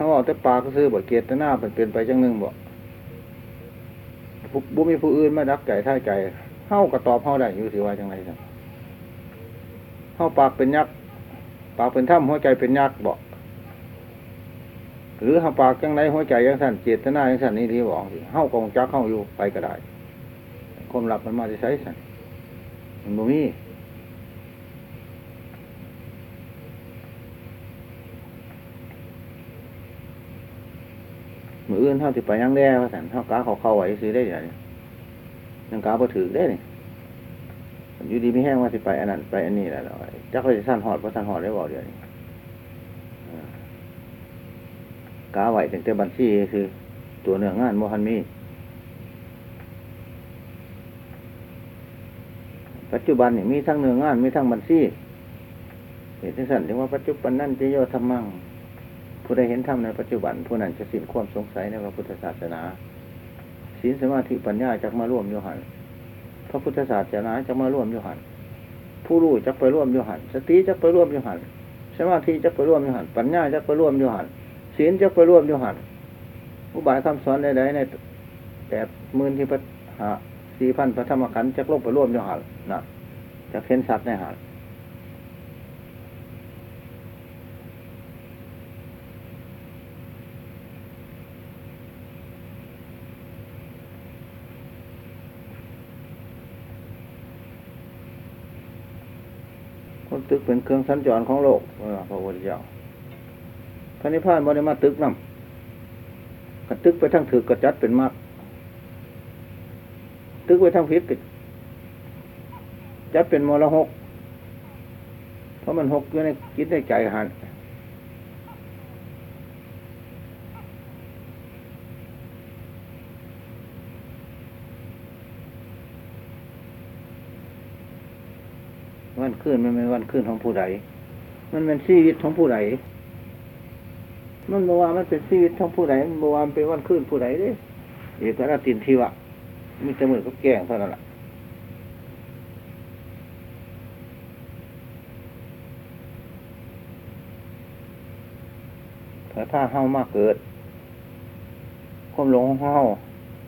เฮาเอาแต่ปากก็ซื้อบ่เกียรติหน้าเป็นเป็นไปจังหนึ่งบ่บุมีผู้อื่นมาดักไก่ท่าไก่เฮาก็ตอบเฮาได้อยู่สิว่าจังไรสั่นเฮาปากเป็นยักษ์ปากเป็นถ้ำหัวใจเป็นยักษ์บอกหรือเฮาปากจังไรหัวใจยังสั่นเจตนายังสั่นนี่ดีบอกสิเฮากองจักเฮาอยู่ไปก็ได้ความหลับมันมาจะใช้สั่นมันบ่มี มืออื่นเท่าที่ไปยังแด้ว่าสันเท่ากาเขาเข้าไว้ซื้อได้ยังยังกาบ่ถือได้นี่อยู่ดีไม่แห้งว่าสิไปอันนั้นไปอันนี้แหละจักเขาจะสั้นหอดเพราะสั้นหอดได้บอกเดียวนี้กาไหวถึงแต่บัญชีคือ ตัวเนื้องานโมฮันมี ปัจจุบันนี่มีทั้งเนื้องานมีทั้งบัญชีเหตุที่สั่นถึงว่าปัจจุบันนั่นจะโยธรรมัง ผู้ใดเห็นธรรมในปัจจุบัน ผู้นั้นจะสิ้นความสงสัยในพระพุทธศาสนาศีลสมาธิปัญญาจักมาร่วมโยหันพระพุทธศาสนาจักมาร่วมโยหันผู้รู้จักไปร่วมโยหันสติจักไปร่วมโยหันสมาธิจักไปร่วมโยหันปัญญาจักไปร่วมโยหันศีลจักไปร่วมโยหันอุบายคำสอนใดๆในแปดหมื่นที่พระสี่พันพระธรรมขันธ์จักลงไปร่วมโยหันนะจักเห็นสัตว์ในหัน ตึกเป็นเครื่องสัญจรของโลกพระพุทธเจ้าพระนิพพานบริมาตึกนำกระตึกไปทั้งถือกระจัดเป็นมากตึกไปทั้งพิษจัดเป็นมรหกเพราะมันหกอยู่ในคิดในใจหัน วันขึ้นมันเป็นวันขึ้นของผู้ใดมันเป็นชีวิตของผู้ใดมันบอกว่ามันเป็นชีวิตของผู้ใดมันบอกว่ามันเป็นวันขึ้นผู้ใดเด้เอกราตินทีวะมีแต่มือก็แก่งเท่านั้นแหละถ้าถ้าเฮามากเกิดความหลงของเฮา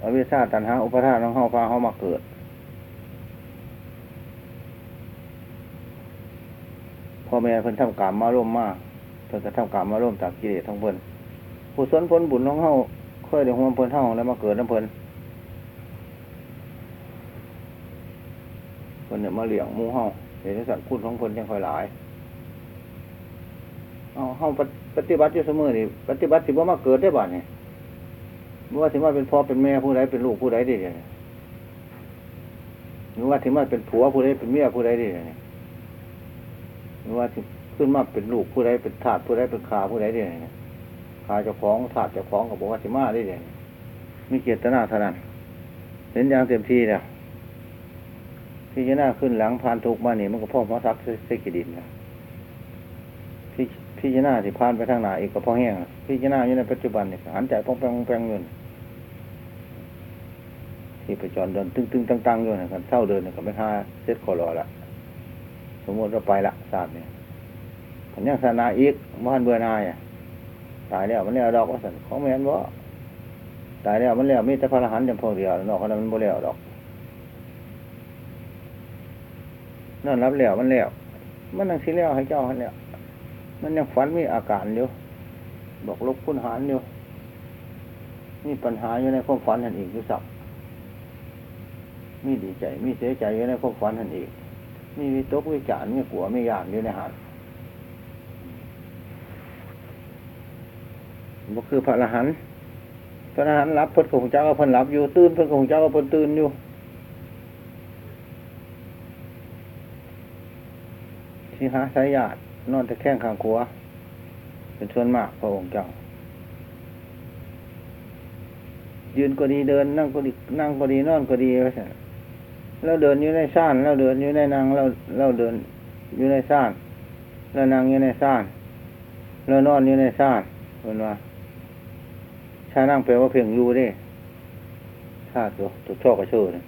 อวิชชาตันหาอุปทานของเฮาพาเฮามาเกิด พ่อ แม่เพิ่นทำกรรมมาร่วมมากเพิ่นก็ทำกรรมมาร่วมจากกิเลสทั้งเพิ่นผู้สนผลบุญของเฮาเคยได้ห่วงเพิ่นเฮาแล้วมาเกิดน้ำเพิ่นเพิ่นเนี่ยมาเลี้ยงมูเฮาเห็นสัตว์คุณของเพิ่นยังค่อยหลายเอาเฮาปฏิบัติอยู่เสมอนี่ปฏิบัติสิว่ามาเกิดได้บ้านี่ไม่ว่าสิว่าเป็นพ่อเป็นแม่ผู้ใดเป็นลูกผู้ใดได้เนี่ยหรือว่าสิว่าเป็นผัวผู้ใดเป็นเมียผู้ใดได้เนี่ย หรือว่าขึ้นมาเป็นลูกผู้ใดเป็นทาสผู้ใดเป็นขาผู้ใดได้เนี่ยขาเจ้าของทาสเจ้าของก็บอกว่าสิมาได้เนี่ยมีเกียรติหน้าเท่านั้นเห็นอย่างเต็มที่เนี่ยพี่จะหน้าขึ้นหลังพานทุกมาเนี่ยมันก็พ่อพอทักเสกิดินนะพี่พี่จนาที่พานไปทางไหนอีกก็พ่อแห้งพี่จนาอยู่ในปัจจุบันเนี่ยหันใจปองแปงปองแปงอยู่ที่ไปจอนเดินตึ้งตึ้งตั้งตั้งอยู่นะครับเท่าเดินก็ไม่ห้าเซตคอรอละ สมมติเราไปละศาสตร์เนี่ยผลยังศาสนาอีกมันเบื่อนายตายแล้วมันแล้วดอกว่าสันของแมนว่าตายแล้วมันแล้วมีแต่พระอรหันต์จำพวกเดียวนอกนั้นมันบ่แล้วดอกนั่นรับแล้วมันแล้วมันนั่งสิแล้วให้เจ้าหันแล้วมันยังฝันมีอาการอยู่บอกลบคุณหารอยู่มีปัญหาอยู่ในความฝันหันอีกอยู่สักมีดีใจมีเสียใจอยู่ในความฝันหันอีก มีวิตกวิจารมีกลัวมียานอยู่ในหันบ่คือพระอรหันต์พระอรหันต์รับเพิ่นของเจ้าก็เพิ่นรับอยู่ ตื่นเพิ่นของเจ้าก็เพิ่นตื่นอยู่ที่หาสายญาตินอนตะแคงข้างขัวเป็นส่วนมากพระองค์เจ้า ยืนก็ดีเดิน นั่งก็ดีนั่งก็ดีนอนก็ดีว่าใช่ เราเดินอยู่ในซ่านเราเดินอยู่ในนางเราเราเดินอยู่ในซ่านเรานางอยู่ในซ่านเรานอนอยู่ในซ่านเป็นว่าชานั่งแปลว่าเพียงอยู่ดิชาตัวตัวชอบกระเชื่อเนี่ย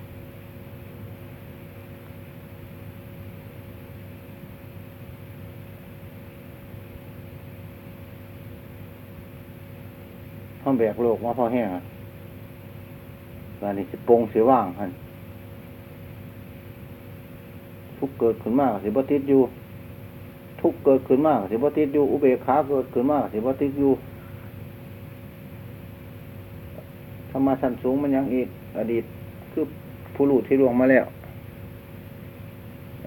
ห้องแบกโลกมาพ่อแห้งอะการนี้จะปงเสียว่างฮัน ทุกเกิดขึ้นมากสิบติดอยู่ ทุกเกิดขึ้นมากสิบติดอยู่ อุเบกขาเกิดขึ้นมากสิบติดอยู่ธรรมะชั้นสูงมันยังอีก อดีตคือผู้รู้ที่ล่วงมาแล้ว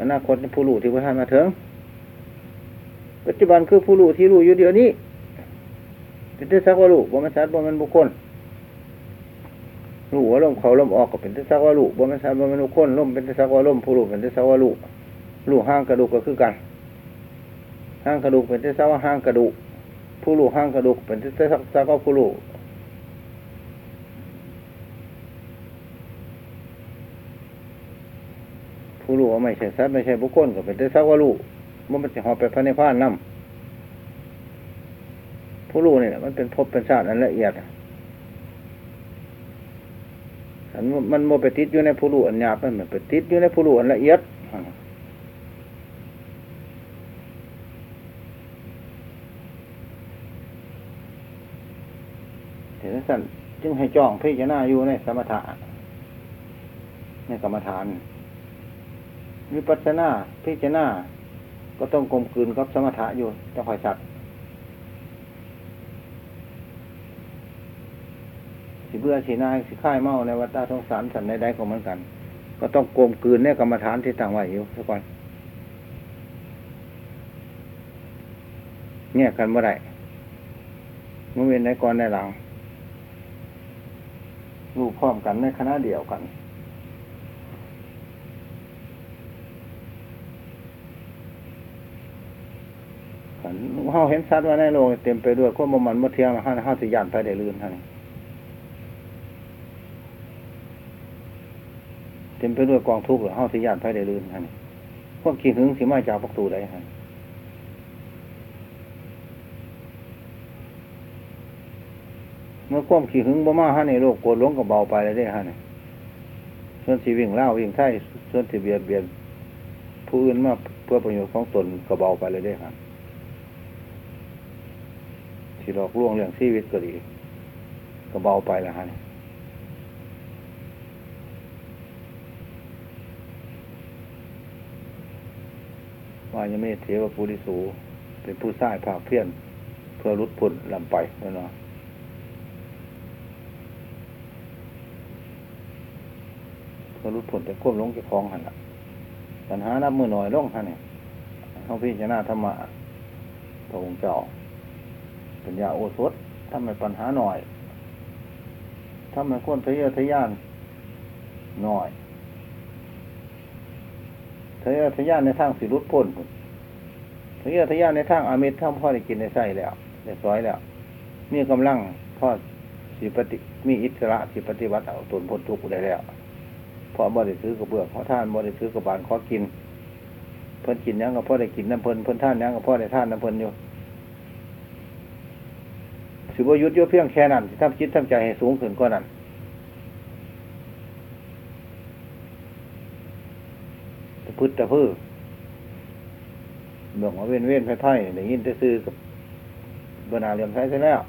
อนาคตผู้รู้ที่พระท่านมาถึงปัจจุบันคือผู้รู้ที่รู้อยู่เดี๋ยวนี้เป็นที่สักว่ารู้บ่มันสัตว์บ่มันบุคคล รู้ว่าลมเขาลมออกก็เป็นที่สักว่ารู้บ่มันสัตว์บ่มันบุคคลลมเป็นที่สักว่าลมผู้รู้เป็นที่สักว่ารู้รู้ห้างกระดูกก็คือกันห้างกระดูกเป็นที่สักว่าห้างกระดูกผู้รู้ห้างกระดูกเป็นที่สักสักว่าผู้รู้ผู้รู้ว่ไม่ใช่สัตว์ไม่ใช่บุคคลก็เป็นที่สักว่ารู้มันมันจะหอบไปพระนิพพานนั่ผู้รู้เนี่ยมันเป็นภพเป็นชาติอันละเอียด อันมันโมไปติดอยู่ในผู้รู้อันหยาบมันเหมือนไปติดอยู่ในผู้รู้อันละเอียดเห็นสั่นจึงให้จ้องพิจารณาอยู่ในสมถะในกรรมฐานวิปัสสนาพิจารณาก็ต้องกลมกลืนกับสมถะอยู่ต้องคอยสัตว์ สิเบื่อสีนายสิค่ายเมาในวัฏสงสารสันใดๆของมันกัน ก็ต้องโกลมกลืนในกรรมฐานที่ต่างไว้อยู่ทุกคนเนี่ยกันเมื่อไรเมื่อเว้นในก่อนในหลังรูปพร้อมกันในคณะเดียวกันเฮาเห็นสัตว์ว่าในโลกเต็มไปด้วยความมันมดเทียมห้าห้าสิยานไปได้ลื่นท่านี่ เต็มไปด้วยกองทุกข์หรือห้าสิยานไปได้ลื่นท่านี่พวกขี้หึงสิมาจากประตูใดฮะเมื่อความขี้หึงบ่มาฮะในโลกโกรธหลงกับเบาไปเลยได้ฮะนี่ส่วนที่วิ่งเล่าวิ่งไถ่ส่วนที่เบียดเบียนผู้อื่นมาเพื่อประโยชน์ของตนกับเบาไปเลยได้ฮะที่หลอกลวงเรื่องชีวิตก็ดีก็เบาไปแล้วฮะนี่ วายเมเทวปุริสู เป็นผู้สร้างภาคเพี้ยน เพื่อรุดพ้นลำไปแล้วเนาะเพื่อรุดพ้นแต่ควบลงจะคลองหันละปัญหานับมือหน่อยลงฮะเนี่ยเขาพิจารณาธรรมะพระองค์เจ้าปัญญาโอสถทำให้ปัญหาหน่อยทำให้คนทะเยอทะยานหน่อย ทะเยอทะยานในทางสิรุดพ้นทะเยอทะยานในทางอามิตรทำพ่อได้กินได้ใส่แล้วได้ซอยแล้ว มีกำลังพ่อสิปฏิมีอิสระสิปฏิวัติเอาตนพ้นทุกข์ได้แล้วเพราะบ่ได้ซื้อกระเบื้องเพราะท่านบ่ได้ซื้อกระบาลขอกิน เพิ่นกินยังก็พ่อได้กินน้ำเพิ่นเพิ่นท่านยังก็พ่อได้ท่านน้ำเพิ่นอยู่สิบยุทธโยเพียงแค่นั้นทำจิตทำใจให้สูงขึ้นกว่านั้นตะ พึดตะพื้เบื่อว่าเว้นเว้นไพ่ไพ่ได้ยินจะซื้อกับบนาเรียมใช้ใช่แล้ว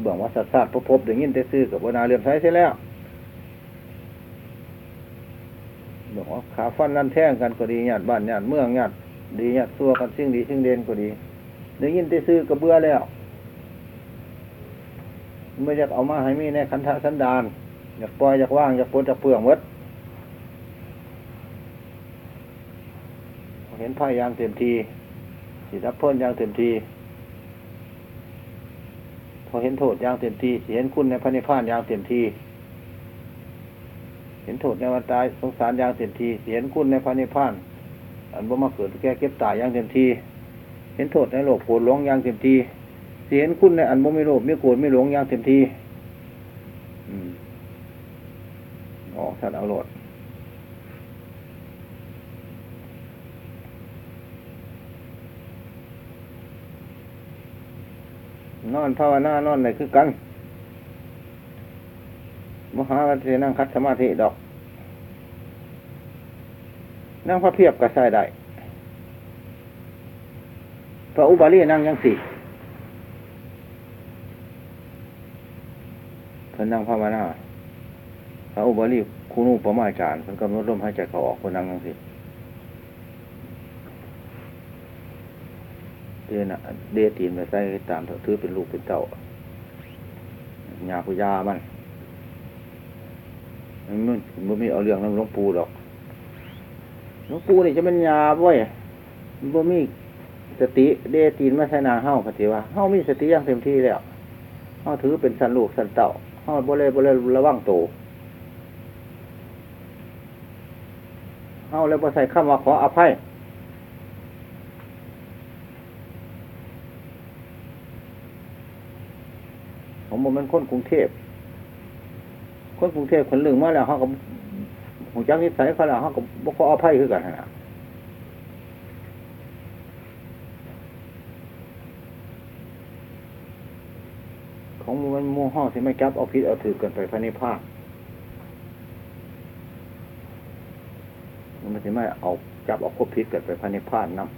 เบื่อว่าสัตว์สัตว์พบได้ยินจะซื้อกับบนาเรียมใช้ใช่แล้วเบื่อว่าขาฟันนั่นแท่งกันก็ดีหยาดบ้านหยาดเมืองหยาดดีหยาดซัวกันสิ่งดีสิ่งเด่นก็ดีได้ยินได้ซื้อก็เบื่อแล้วไม่อยากเอามาให้มีในคันธสันดานอยากปล่อยอยากว่างอยากปลดอยากเปลืองวัด เห็นไพ่ยางเต็มทีสิรับพ้นยางเต็มทีพอเห็นโทษยางเต็มทีเห็นคุณในพระนิพพานยางเต็มทีเห็นโทษในวันตายสงสารยางเต็มทีเห็นคุณในพระนิพพานอันว่ามาเกิดแก่เก็บตายยางเต็มทีเห็นโทษในโลกโกรธหลงอย่างเต็มทีเห็นคุณในอันบ่ไม่โลภไม่โกรธไม่หลงอย่างเต็มทีอ๋อสัตว์เอาโหลด นอนภาวนานอนไหนคือกัน มหาวันเทนั่งคัดสมาธิดอก นั่งพระเพียบก็ใส่ได้พระอุบาลีนั่งยังสี่เพิ่นนั่งภาวนาพระอุบาลีคุณูปมาจารย์เพิ่นกำหนดลมหายใจเขาออกเพิ่นนั่งยังสี่ เดนะเดตีนไปใส่ตามถือเป็นลูกเป็นเต่ายาพุยามันมันมันมันมีเอาเรื่องน้ำหลวงปู่ดอกหลวงปู่นี่จะเป็นยาบ่อยมันบ่มีสติเดตีนมาใส่นาเฮาปฏิว่าเฮามีสติอย่างเต็มที่แล้วเฮาถือเป็นสันลูกสันเต่าเฮาบ่เลยบ่เลยระวังโตเฮาเลยบ่ใส่คำว่าขออภัย มบอกมันคนกรุงเทพคนกรุงเทพคนลึงมาแล้วเขาก็หูจักนิสัยเขาแล้วเขาก็บ่ขออภัยคือกันนะของมันมูห้องที่ไม่จับเอาพิษเอาถือกันไปพระนิพพานมันจะไม่เอาจับเอาควบพิษกันไปพระนิพพานนำ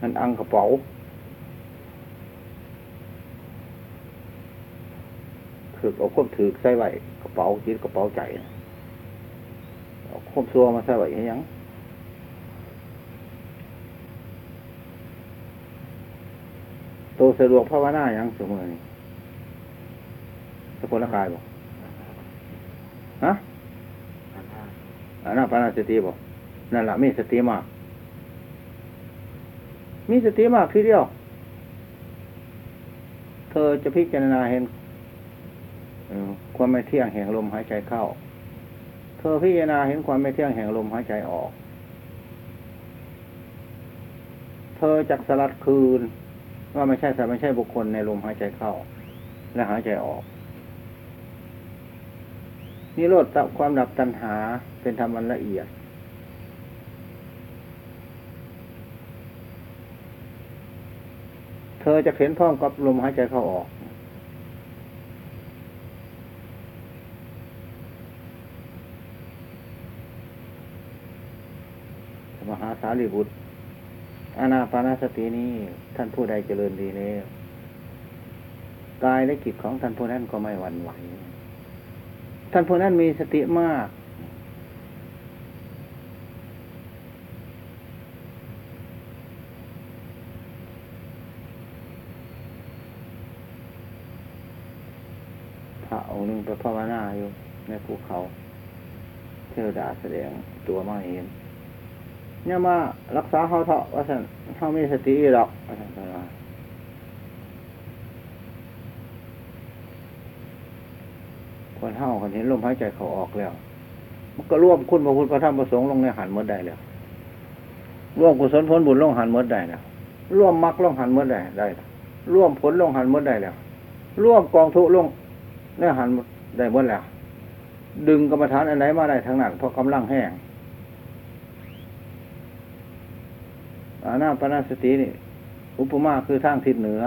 นั่นอังกระเป๋า ถือเอาควบถือใส่ไว้กระเป๋าจิตกระเป๋าใจเอาควบซัวมาใส่ไว้ให้หยังโตสะดวกภาวนาหยังสมมตินี่สกุลกายบอกฮะอันนั้นปานาสติบอกนั่นแหละมีสติมาก มีสติมากทีเดียว เธอจะพิจารณาเห็น ความไม่เที่ยงแห่งลมหายใจเข้า เธอพิจารณาเห็นความไม่เที่ยงแห่งลมหายใจออก เธอจักสลัดคืน ว่าไม่ใช่สัตว์ไม่ใช่บุคคลในลมหายใจเข้า และหายใจออกนี่โลดตับความดับตัณหาเป็นธรรมอันละเอียด เธอจะเห็นพร้อมกับลมหายใจเข้าออก มหา สารีบุตรอานาปานาสตินี้ท่านผู้ใดเจริญดีแล้วกายและจิตของท่านผู้นั้นก็ไม่หวั่นไหว ท่านผู้นั้นมีสติมาก พระองค์หนึ่งไปภาวนาอยู่ในภูเขา เทวดาแสดงตัวมาเห็น เนี่ยมารักษาเขาเถาะว่าสันเขามีสติหรอกว่าสันว่าคนเท่าคนเห็นลมหายใจเขาออกแล้ว มันก็ร่วมคุณพระพุทธพระธรรมพระสงฆ์ลงในหันมดได้แล้วร่วมกุศลผลบุญลงหันมดได้แล้วร่วมมรรคลงหันมดได้ได้แล้วร่วมผลลงหันมดได้แล้วร่วมกองทุลงในหันได้หมดแล้ว ดึงกรรมฐานอันไหนมาได้ทั้งนั้นเพราะกำลังแห้ง อานาปนาสตินี่ อุปมาคือทางทิศเหนือ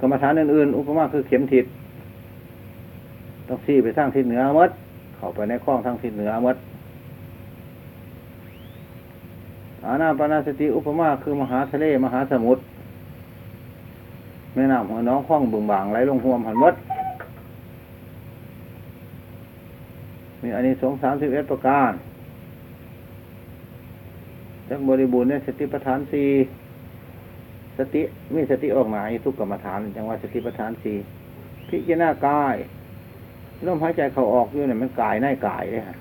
กรรมฐานอื่นๆ อุปมาคือเข็มทิศต้องซี่ไปทางทิศเหนือมด เข้าไปในคล้องทางทิศเหนือมดอานาปนาสติอุปมาคือมหาทะเลมหาสมุทรแม่น้ำหัวน้องคล้องบึงบางไหลลงห่วมหันมดมีอันนี้สองสามสิบเอ็ดประการ จักบริบูรณ์ในสติปัฏฐานสี่สติมีสติออกมาทุกกรรมฐานจังว่าสติปัฏฐานสี่พิจารณากายลมหายใจเขาออกอยู่เนี่ยมันกายในกายเลยฮะ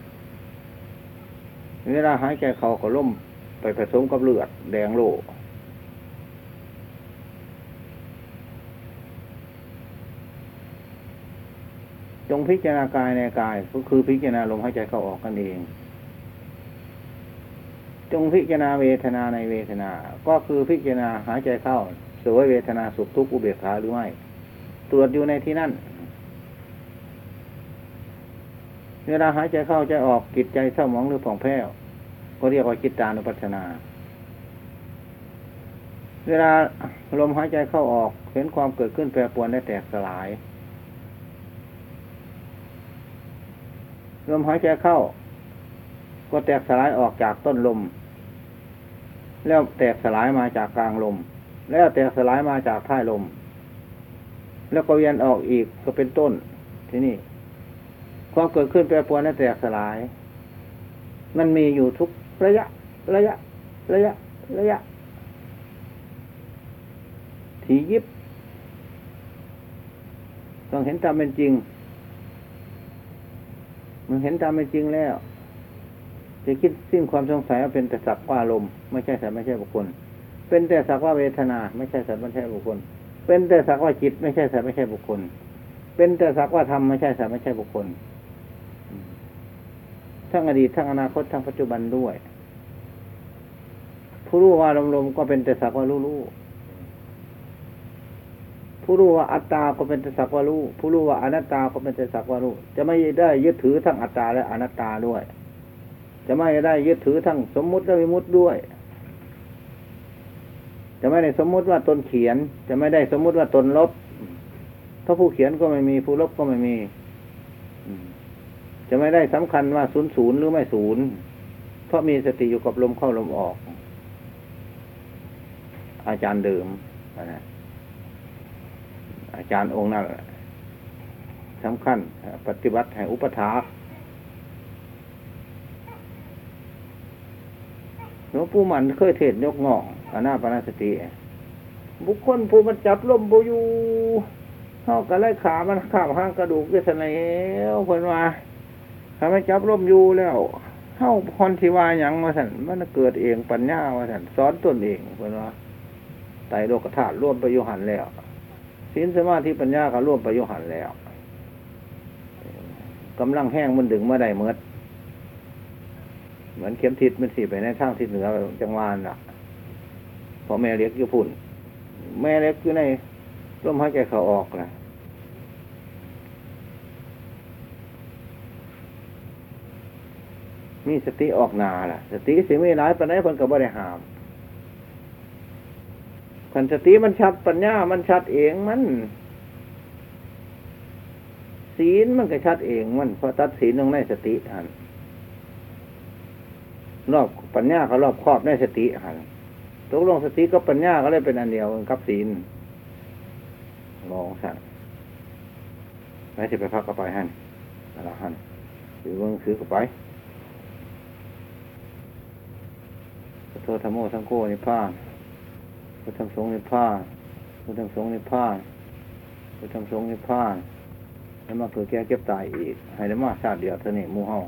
เวลาหายใจเขาก็ล่มไปผสมกับเลือดแดงโลจงพิจารณากายในกาย ก็คือพิจารณาลมหายใจเข้าออกกันเอง จงพิจารณาเวทนาในเวทนา ก็คือพิจารณาหายใจเข้าสวยเวทนาสุขทุกข์อุเบกขาหรือไม่ ตรวจอยู่ในที่นั่น เวลาหายใจเข้าใจออกจิตใจเศร้าหมองหรือผ่องแผ้ว ก็เรียกว่าจิตตานุปัสสนา เวลาลมหายใจเข้าออกเห็นความเกิดขึ้นแปรปรวนและแตกสลาย ลมหายใจเข้า ก็แตกสลายออกจากต้นลม แล้วแตกสลายมาจากกลางลม แล้วแตกสลายมาจากท้ายลม แล้วก็เวียนออกอีกก็เป็นต้นที่นี่ความเกิดขึ้นแปรปรวนและแตกสลาย มันมีอยู่ทุกระยะ ระยะ ระยะ ระยะทียิบต้องเห็นตามเป็นจริง มันเห็นตามเป็นจริงแล้ว จะคิดสิ้นความสงสัยว่าเป็นแต่สักว่าลมไม่ใช่สัตว์ไม่ใช่บุคคล เป็นแต่สักว่าเวทนา ไม่ใช่สัตว์ไม่ใช่บุคคล เป็นแต่สักว่าจิต ไม่ใช่สัตว์ไม่ใช่บุคคล เป็นแต่สักว่าธรรมไม่ใช่สัตว์ไม่ใช่บุคคล ทั้งอดีตทั้งอนาคตทั้งปัจจุบันด้วย ผู้รู้ว่าลมๆก็เป็นแต่สักว่ารู้ผู้รู้ว่าอัตตาก็เป็นแต่สักว่ารู้ผู้รู้ว่าอนัตตาก็เป็นแต่สักว่ารู้จะไม่ได้ยึดถือทั้งอัตตาและอนัตตาด้วย จะไม่ได้ยึดถือทั้งสมมุติและวิมุติด้วย จะไม่ได้สมมุติว่าตนเขียน จะไม่ได้สมมุติว่าตนลบเพราะผู้เขียนก็ไม่มีผู้ลบก็ไม่มีจะไม่ได้สำคัญว่าศูนย์ศูนย์หรือไม่ศูนย์เพราะมีสติอยู่กับลมเข้าลมออก อาจารย์เดิมนะอาจารย์องค์นั้นสำคัญ ปฏิบัติให้อุปถา หลวงปู่มันเคยเทศยกงอกอานาปานสติบุคคลผู้มันจับลมบูอยู่เท่ากับไล่ขามันข้าบห้างกระดูกเวทนแล้วเพิ่นว่าถ้ามันจับลมอยู่แล้วเท่าพรทิวาหยังว่าสันมันเกิดเองปัญญาว่าสันสอนตนเองเพิ่นว่าไตรโลกธาตุร่วมประยุหันแล้วศีลสมาธิปัญญาก็ร่วมประยุหันแล้วกำลังแห้งมันดึงเมื่อใดเมื่อ เหมือนเข็มทิศมันสีไปในทางทิศเหนือจังหวานล่ะพอแม่เล็กอยู่พุ่น แม่เล็กอยู่ในลมหายใจเขาออกนะมีสติออกนาล่ะ สติสิไม่ร้ายปัญญาเพิ่นก็บ่ได้หามคันสติมันชัดปัญญา มันชัดเองมัน ศีลมันก็ชัดเองมันเพราะตัดศีลลงในสติหัน รอบปัญญาเขารอบครอบในสติหันตกลงสติกับปัญญาก็เลยเป็นอันเดียวกันกับศีลลองสั่นไม่สิไปพักก็ไปหันอะไรหันถือเบิ่งถือก็ไปพุทโธธรรมโมสังโฆนิพพานพุทธังสงฆ์นิพพานพุทธังสงฆ์นิพพานพุทธังสงฆ์นิพพานแล้วมาเกิดแก่เก็บตายอีก ให้ได้มาชาติเดียวเท่านี้มู่เฮา